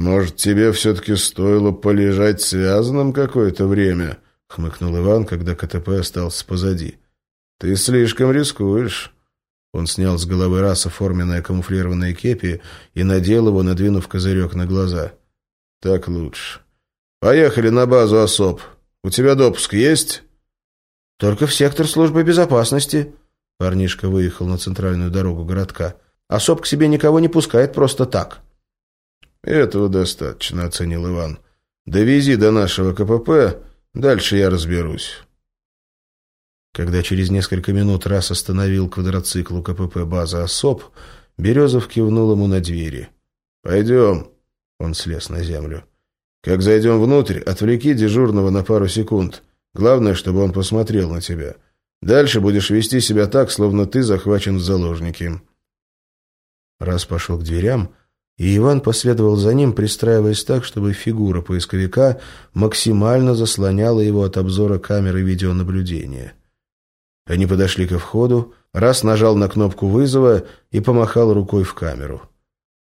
«Может, тебе все-таки стоило полежать связанным какое-то время?» — хмыкнул Иван, когда КТП остался позади. «Ты слишком рискуешь». Он снял с головы раса форменное камуфлированное кепи и надел его, надвинув козырек на глаза. «Так лучше. Поехали на базу особ. У тебя допуск есть?» «Только в сектор службы безопасности». Парнишка выехал на центральную дорогу городка. «Особ к себе никого не пускает просто так». «Этого достаточно», — оценил Иван. «Довези до нашего КПП, дальше я разберусь». Когда через несколько минут раз остановил квадроцикл у КПП базы «Особ», Березов кивнул ему на двери. «Пойдем». Он слез на землю. «Как зайдем внутрь, отвлеки дежурного на пару секунд. Главное, чтобы он посмотрел на тебя. Дальше будешь вести себя так, словно ты захвачен в заложники». Раз пошел к дверям, и Иван последовал за ним, пристраиваясь так, чтобы фигура поисковика максимально заслоняла его от обзора камеры видеонаблюдения. Они подошли ко входу, раз нажал на кнопку вызова и помахал рукой в камеру.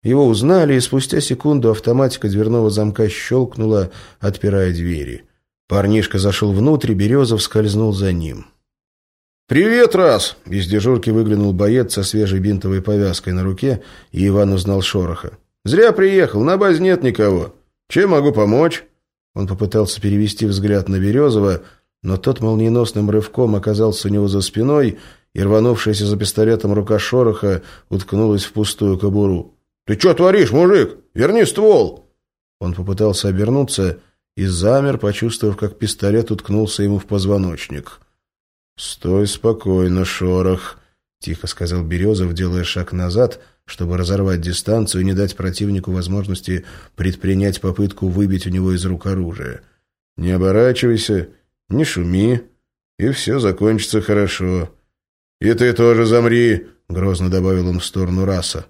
Его узнали, и спустя секунду автоматика дверного замка щелкнула, отпирая двери. Парнишка зашел внутрь, Березов скользнул за ним. «Привет, раз!» — из дежурки выглянул боец со свежей бинтовой повязкой на руке, и Иван узнал шороха. «Зря приехал, на базе нет никого. Чем могу помочь?» Он попытался перевести взгляд на Березова, но тот молниеносным рывком оказался у него за спиной, и рванувшаяся за пистолетом рука шороха уткнулась в пустую кобуру. «Ты что творишь, мужик? Верни ствол!» Он попытался обернуться и замер, почувствовав, как пистолет уткнулся ему в позвоночник. «Стой спокойно, шорох!» — тихо сказал Березов, делая шаг назад, чтобы разорвать дистанцию и не дать противнику возможности предпринять попытку выбить у него из рук оружие. «Не оборачивайся!» Не шуми, и все закончится хорошо. И ты тоже замри, — грозно добавил он в сторону раса.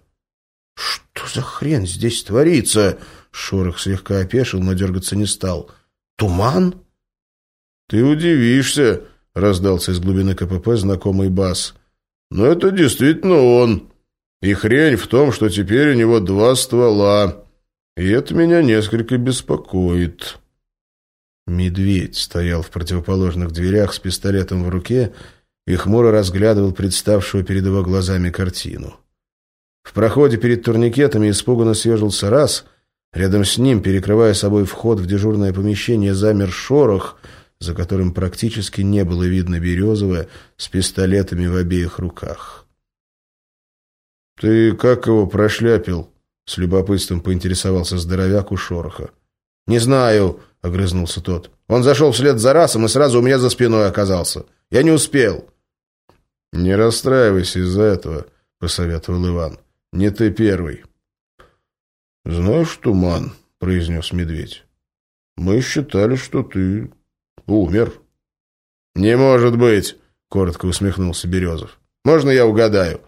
Что за хрен здесь творится? Шорох слегка опешил, но дергаться не стал. Туман? Ты удивишься, — раздался из глубины КПП знакомый бас. Но это действительно он. И хрень в том, что теперь у него два ствола. И это меня несколько беспокоит. Медведь стоял в противоположных дверях с пистолетом в руке и хмуро разглядывал представшую перед его глазами картину. В проходе перед турникетами испуганно съежился раз, рядом с ним, перекрывая собой вход в дежурное помещение, замер шорох, за которым практически не было видно Березова с пистолетами в обеих руках. «Ты как его прошляпил?» — с любопытством поинтересовался здоровяк у шороха. «Не знаю», — огрызнулся тот. «Он зашел вслед за расом и сразу у меня за спиной оказался. Я не успел». «Не расстраивайся из-за этого», — посоветовал Иван. «Не ты первый». «Знаешь, Туман», — произнес медведь, — «мы считали, что ты умер». «Не может быть», — коротко усмехнулся Березов. «Можно я угадаю?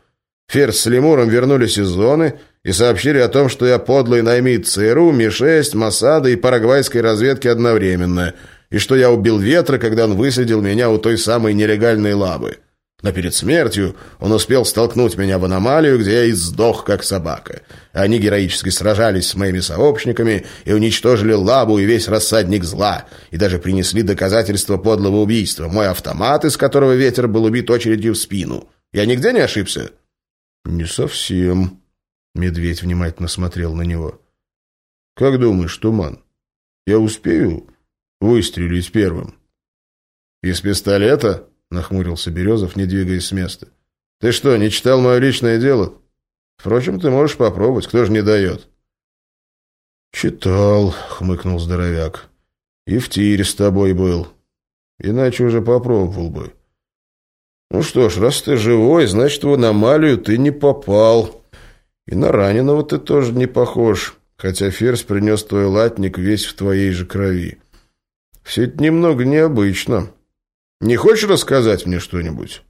Ферзь с Лемуром вернулись из зоны и сообщили о том, что я подлый наймит ЦРУ, Ми-6, Масада и парагвайской разведки одновременно, и что я убил Ветра, когда он высадил меня у той самой нелегальной лабы. Но перед смертью он успел столкнуть меня в аномалию, где я и сдох, как собака. Они героически сражались с моими сообщниками и уничтожили лабу и весь рассадник зла, и даже принесли доказательства подлого убийства, мой автомат, из которого ветер был убит очередью в спину. Я нигде не ошибся?» «Не совсем», Медведь внимательно смотрел на него. «Как думаешь, Туман, я успею выстрелить первым?» «Из пистолета?» — нахмурился Березов, не двигаясь с места. «Ты что, не читал мое личное дело? Впрочем, ты можешь попробовать, кто же не дает?» «Читал», — хмыкнул здоровяк. «И в тире с тобой был. Иначе уже попробовал бы». «Ну что ж, раз ты живой, значит, в аномалию ты не попал». И на раненого ты тоже не похож, хотя ферзь принес твой латник весь в твоей же крови. Все это немного необычно. Не хочешь рассказать мне что-нибудь?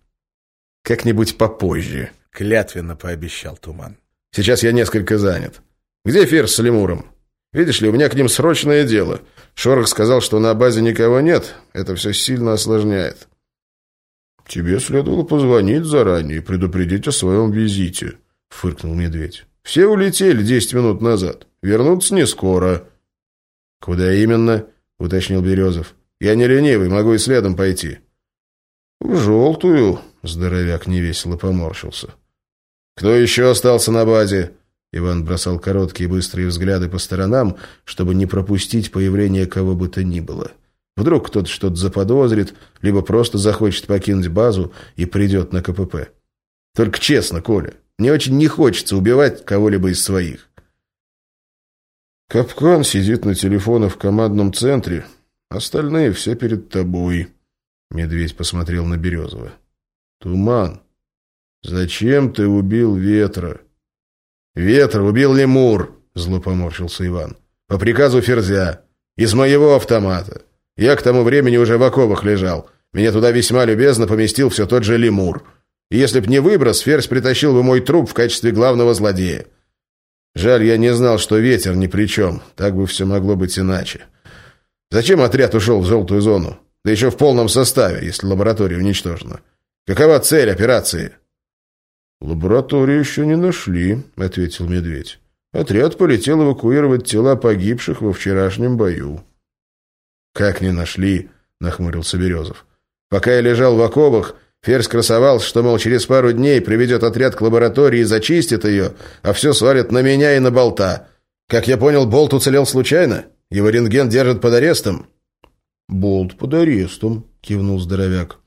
Как-нибудь попозже, клятвенно пообещал Туман. Сейчас я несколько занят. Где ферзь с лемуром? Видишь ли, у меня к ним срочное дело. Шорох сказал, что на базе никого нет. Это все сильно осложняет. Тебе следовало позвонить заранее и предупредить о своем визите. — фыркнул медведь. «Все улетели десять минут назад. Вернуться не скоро». «Куда именно?» — уточнил Березов. «Я не ленивый, могу и следом пойти». «В желтую», — здоровяк невесело поморщился. «Кто еще остался на базе?» Иван бросал короткие быстрые взгляды по сторонам, чтобы не пропустить появление кого бы то ни было. Вдруг кто-то что-то заподозрит, либо просто захочет покинуть базу и придет на КПП. Только честно, Коля, мне очень не хочется убивать кого-либо из своих. Капкан сидит на телефоне в командном центре, остальные все перед тобой. Медведь посмотрел на Березова. Туман, зачем ты убил ветра? Ветра убил лемур, зло поморщился Иван. По приказу Ферзя. Из моего автомата. Я к тому времени уже в оковах лежал. Меня туда весьма любезно поместил все тот же лемур. И если б не выброс, Ферзь притащил бы мой труп в качестве главного злодея. Жаль, я не знал, что ветер ни при чем. Так бы все могло быть иначе. Зачем отряд ушел в желтую зону? Да еще в полном составе, если лаборатория уничтожена. Какова цель операции?» «Лабораторию еще не нашли», — ответил Медведь. «Отряд полетел эвакуировать тела погибших во вчерашнем бою». «Как не нашли?» — нахмурился Березов. «Пока я лежал в оковах, Ферзь красовался, что, мол, через пару дней приведет отряд к лаборатории и зачистит ее, а все свалит на меня и на болта. Как я понял, болт уцелел случайно? Его рентген держит под арестом?» «Болт под арестом», — кивнул здоровяк.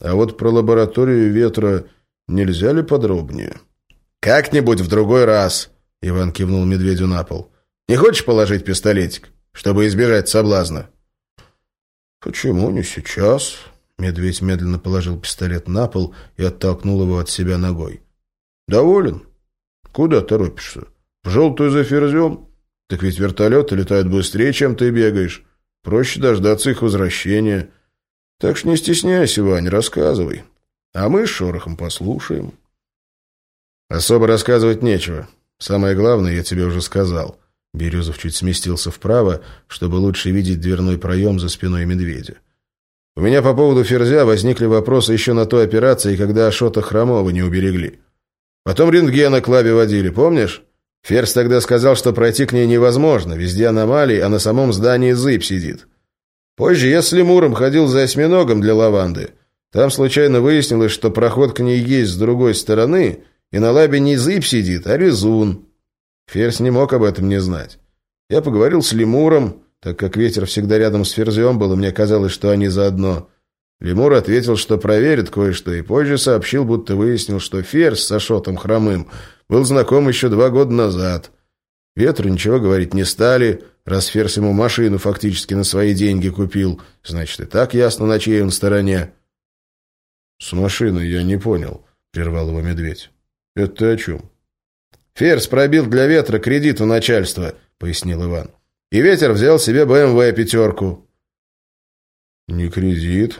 «А вот про лабораторию ветра нельзя ли подробнее?» «Как-нибудь в другой раз», — Иван кивнул медведю на пол. «Не хочешь положить пистолетик, чтобы избежать соблазна?» «Почему не сейчас?» Медведь медленно положил пистолет на пол и оттолкнул его от себя ногой. «Доволен? Куда торопишься? В желтую за ферзем? Так ведь вертолеты летают быстрее, чем ты бегаешь. Проще дождаться их возвращения. Так что не стесняйся, Вань, рассказывай. А мы с Шорохом послушаем». «Особо рассказывать нечего. Самое главное я тебе уже сказал». Березов чуть сместился вправо, чтобы лучше видеть дверной проем за спиной медведя. У меня по поводу Ферзя возникли вопросы еще на той операции, когда Ашота Хромова не уберегли. Потом рентгена к лабе водили, помнишь? Ферзь тогда сказал, что пройти к ней невозможно, везде аномалии, а на самом здании зыб сидит. Позже я с лемуром ходил за осьминогом для лаванды. Там случайно выяснилось, что проход к ней есть с другой стороны, и на лабе не зыб сидит, а резун. Ферзь не мог об этом не знать. Я поговорил с лемуром, так как ветер всегда рядом с Ферзем был, и мне казалось, что они заодно. Лемур ответил, что проверит кое-что, и позже сообщил, будто выяснил, что Ферзь с Ашотом Хромым был знаком еще два года назад. Ветру ничего говорить не стали, раз Ферзь ему машину фактически на свои деньги купил, значит, и так ясно, на чьей он стороне. — С машиной я не понял, — прервал его медведь. — Это ты о чем? — Ферзь пробил для ветра кредит у начальства, — пояснил Иван. И ветер взял себе БМВ пятерку. «Не кредит,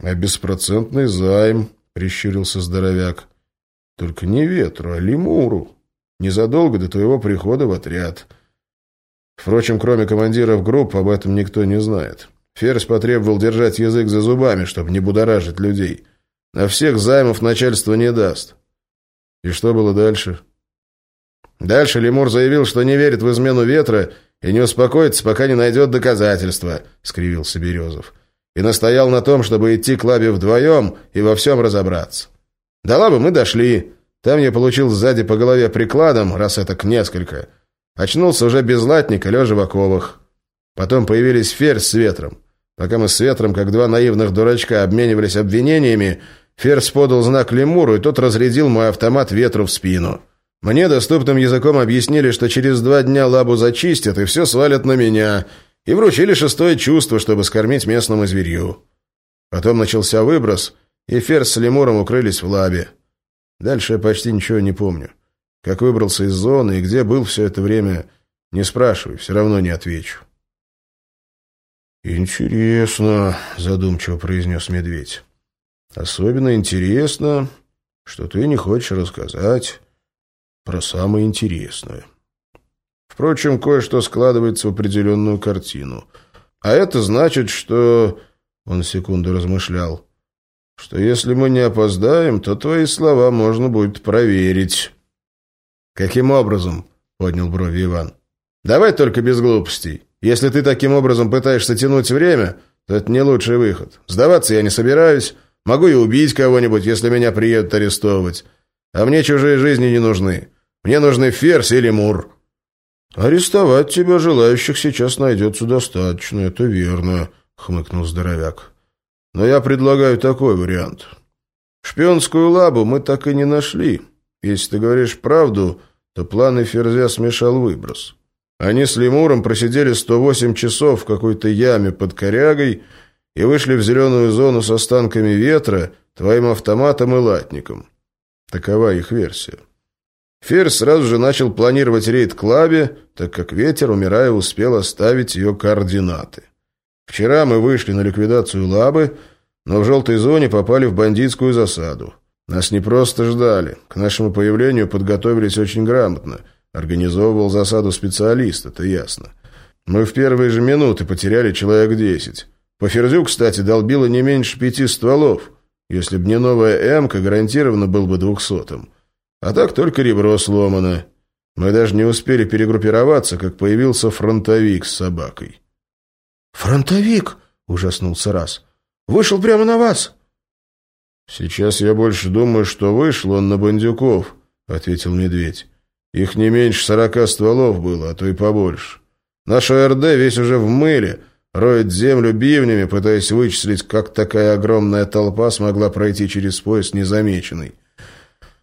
а беспроцентный займ», — прищурился здоровяк. «Только не ветру, а лемуру. Незадолго до твоего прихода в отряд. Впрочем, кроме командиров групп, об этом никто не знает. Ферзь потребовал держать язык за зубами, чтобы не будоражить людей. А всех займов начальство не даст. И что было дальше?» Дальше Лемур заявил, что не верит в измену ветра и не успокоится, пока не найдет доказательства», — скривился Березов. «И настоял на том, чтобы идти к лабе вдвоем и во всем разобраться. До лабы мы дошли. Там я получил сзади по голове прикладом, раз это к несколько. Очнулся уже без латника, лежа в оковах. Потом появились Ферзь с Ветром. Пока мы с Ветром, как два наивных дурачка, обменивались обвинениями, Ферзь подал знак Лемуру, и тот разрядил мой автомат Ветру в спину». Мне доступным языком объяснили, что через два дня лабу зачистят и все свалят на меня, и вручили шестое чувство, чтобы скормить местному зверью. Потом начался выброс, и Ферс с Лемуром укрылись в лабе. Дальше я почти ничего не помню. Как выбрался из зоны и где был все это время, не спрашивай, все равно не отвечу. «Интересно», — задумчиво произнес медведь. «Особенно интересно, что ты не хочешь рассказать» про самое интересное. Впрочем, кое-что складывается в определенную картину. А это значит, что... Он секунду размышлял. Что если мы не опоздаем, то твои слова можно будет проверить. «Каким образом?» — поднял брови Иван. Давай только без глупостей. Если ты таким образом пытаешься тянуть время, то это не лучший выход. Сдаваться я не собираюсь. Могу и убить кого-нибудь, если меня приедут арестовывать. А мне чужие жизни не нужны. Мне нужны Ферзь или Мур». «Арестовать тебя желающих сейчас найдется достаточно, это верно», — хмыкнул здоровяк. «Но я предлагаю такой вариант. Шпионскую лабу мы так и не нашли. Если ты говоришь правду, то планы Ферзя смешал выброс. Они с Лемуром просидели 108 часов в какой-то яме под корягой и вышли в зеленую зону с останками ветра, твоим автоматом и латником. Такова их версия. Ферзь сразу же начал планировать рейд к лабе, так как ветер, умирая, успел оставить ее координаты. Вчера мы вышли на ликвидацию лабы, но в желтой зоне попали в бандитскую засаду. Нас не просто ждали. К нашему появлению подготовились очень грамотно. Организовывал засаду специалист, это ясно. Мы в первые же минуты потеряли человек десять. По Ферзю, кстати, долбило не меньше пяти стволов. Если б не новая «Эмка», гарантированно был бы двухсотым. А так только ребро сломано. Мы даже не успели перегруппироваться, как появился фронтовик с собакой. «Фронтовик?» — ужаснулся раз. Вышел прямо на вас!» «Сейчас я больше думаю, что вышел он на бандюков», — ответил медведь. «Их не меньше сорока стволов было, а то и побольше. Наш ОРД весь уже в мыле, роет землю бивнями, пытаясь вычислить, как такая огромная толпа смогла пройти через пояс незамеченной.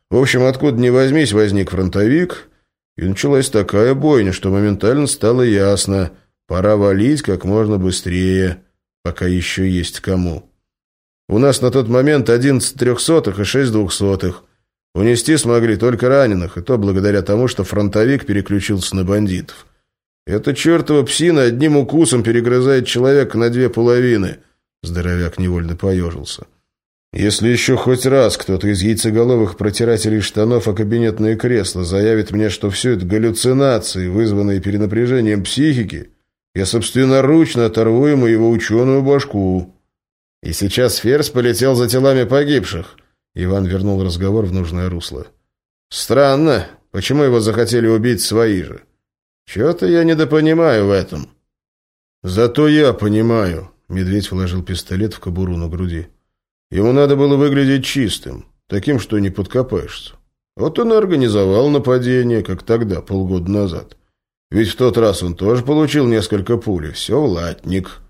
В общем, откуда ни возьмись, возник фронтовик, и началась такая бойня, что моментально стало ясно — пора валить как можно быстрее» пока еще есть кому. У нас на тот момент одиннадцать трехсотых и шесть двухсотых. Унести смогли только раненых, и то благодаря тому, что фронтовик переключился на бандитов. Эта чертова псина одним укусом перегрызает человека на две половины. Здоровяк невольно поежился. Если еще хоть раз кто-то из яйцеголовых протирателей штанов о кабинетное кресло заявит мне, что все это галлюцинации, вызванные перенапряжением психики, я собственноручно оторву ему его ученую башку. И сейчас Ферзь полетел за телами погибших. Иван вернул разговор в нужное русло. Странно, почему его захотели убить свои же? Чего-то я недопонимаю в этом. Зато я понимаю. Медведь вложил пистолет в кобуру на груди. Ему надо было выглядеть чистым, таким, что не подкопаешься. Вот он и организовал нападение, как тогда, полгода назад. Ведь в тот раз он тоже получил несколько пуль, все в латник.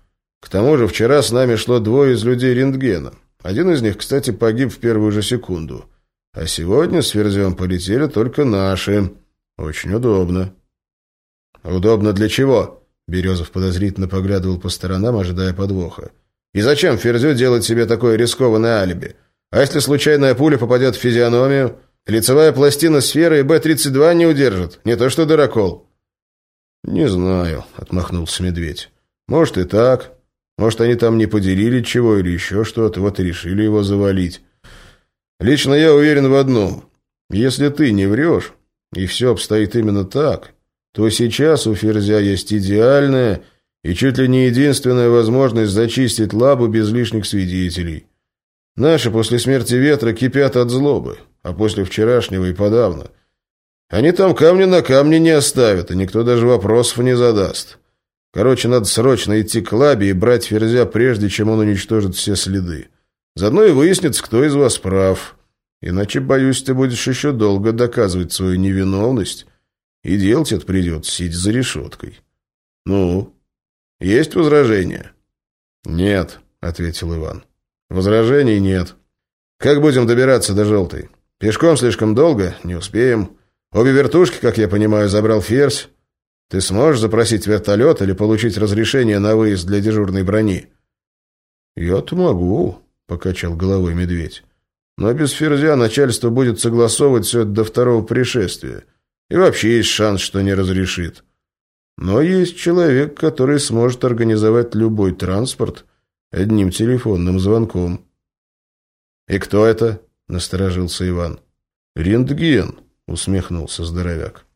К тому же вчера с нами шло двое из людей рентгена. Один из них, кстати, погиб в первую же секунду. А сегодня с Ферзем полетели только наши. Очень удобно. Удобно для чего? Березов подозрительно поглядывал по сторонам, ожидая подвоха. И зачем Ферзю делать себе такое рискованное алиби? А если случайная пуля попадет в физиономию? Лицевая пластина сферы и Б-32 не удержит, не то что дырокол. «Не знаю», — отмахнулся медведь. «Может и так. Может, они там не поделили чего или еще что-то, вот и решили его завалить. Лично я уверен в одном. Если ты не врешь, и все обстоит именно так, то сейчас у Ферзя есть идеальная и чуть ли не единственная возможность зачистить лабу без лишних свидетелей. Наши после смерти ветра кипят от злобы, а после вчерашнего и подавно — они там камни на камне не оставят, и никто даже вопросов не задаст. Короче, надо срочно идти к лабе и брать Ферзя, прежде чем он уничтожит все следы. Заодно и выяснится, кто из вас прав. Иначе, боюсь, ты будешь еще долго доказывать свою невиновность, и делать это придется, сидя за решеткой. Ну, есть возражения? Нет, ответил Иван. Возражений нет. Как будем добираться до Желтой? Пешком слишком долго, не успеем. Обе вертушки, как я понимаю, забрал Ферзь. Ты сможешь запросить вертолет или получить разрешение на выезд для дежурной брони?» «Я-то могу», — покачал головой медведь. «Но без Ферзя начальство будет согласовывать все это до второго пришествия. И вообще есть шанс, что не разрешит. Но есть человек, который сможет организовать любой транспорт одним телефонным звонком». «И кто это?» — насторожился Иван. «Рентген», — усмехнулся здоровяк.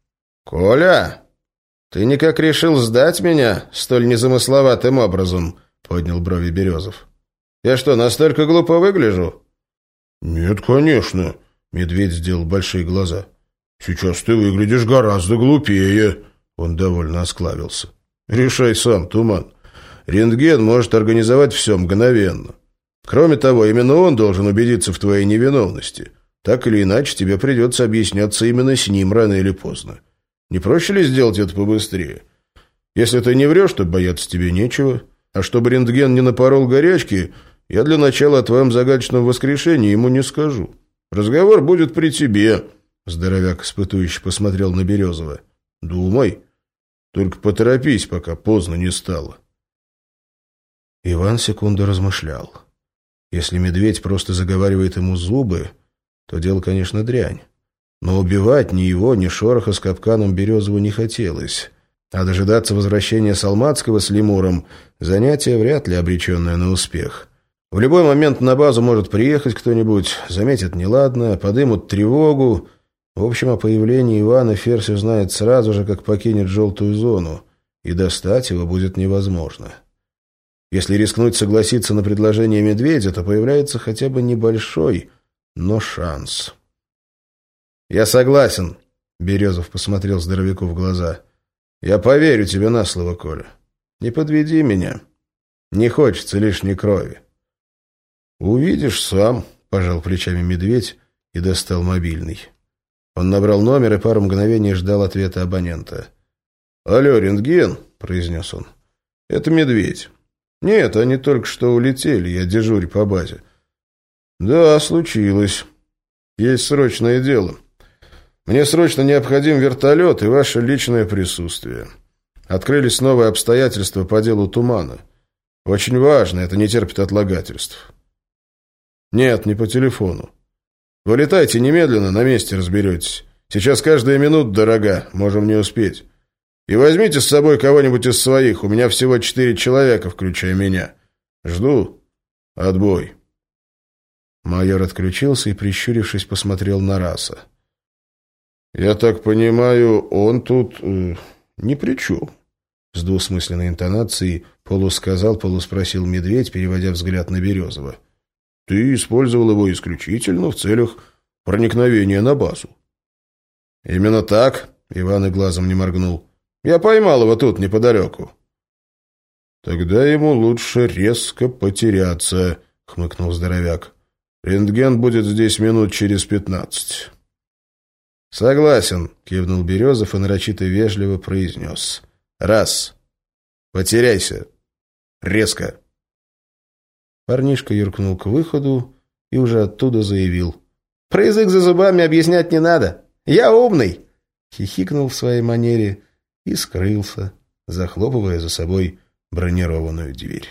«Коля, ты никак решил сдать меня столь незамысловатым образом?» — поднял брови Березов. «Я что, настолько глупо выгляжу?» «Нет, конечно», — медведь сделал большие глаза. «Сейчас ты выглядишь гораздо глупее. Он довольно осклавился. «Решай сам, Туман. Рентген может организовать все мгновенно. Кроме того, именно он должен убедиться в твоей невиновности. Так или иначе, тебе придется объясняться именно с ним рано или поздно. Не проще ли сделать это побыстрее? Если ты не врешь, то бояться тебе нечего. А чтобы рентген не напорол горячки, я для начала о твоем загадочном воскрешении ему не скажу. Разговор будет при тебе». Здоровяк испытующий посмотрел на Березова. «Думай. Только поторопись, пока поздно не стало». Иван секунду размышлял. Если медведь просто заговаривает ему зубы, то дело, конечно, дрянь. Но убивать ни его, ни шороха с капканом Березову не хотелось. А дожидаться возвращения Салматского с лемуром – занятие вряд ли обреченное на успех. В любой момент на базу может приехать кто-нибудь, заметит неладное, подымут тревогу. В общем, о появлении Ивана Ферзь узнает сразу же, как покинет желтую зону, и достать его будет невозможно. Если рискнуть согласиться на предложение медведя, то появляется хотя бы небольшой, но шанс. «Я согласен», — Березов посмотрел здоровяку в глаза. «Я поверю тебе на слово, Коля. Не подведи меня. Не хочется лишней крови». «Увидишь сам», — пожал плечами медведь и достал мобильный. Он набрал номер и пару мгновений ждал ответа абонента. «Алло, рентген», — произнес он. «Это медведь. «Нет, они только что улетели, я дежурю по базе». «Да, случилось. Есть срочное дело. Мне срочно необходим вертолет и ваше личное присутствие. Открылись новые обстоятельства по делу Тумана. Очень важно, это не терпит отлагательств». «Нет, не по телефону. Вылетайте немедленно, на месте разберетесь. Сейчас каждая минута дорога, можем не успеть». И возьмите с собой кого-нибудь из своих. У меня всего четыре человека, включая меня. Жду. Отбой. Майор отключился и, прищурившись, посмотрел на раса. «Я так понимаю, он тут э, ни при чем?» С двусмысленной интонацией полусказал, полуспросил медведь, переводя взгляд на Березова. «Ты использовал его исключительно в целях проникновения на базу». «Именно так?» — Иван и глазом не моргнул. Я поймал его тут, неподалеку». «Тогда ему лучше резко потеряться», — хмыкнул здоровяк. «Рентген будет здесь минут через пятнадцать». «Согласен», — кивнул Березов и нарочито вежливо произнес. «Раз. Потеряйся. Резко». Парнишка юркнул к выходу и уже оттуда заявил. «Про язык за зубами объяснять не надо. Я умный!» Хихикнул в своей манере и скрылся, захлопывая за собой бронированную дверь.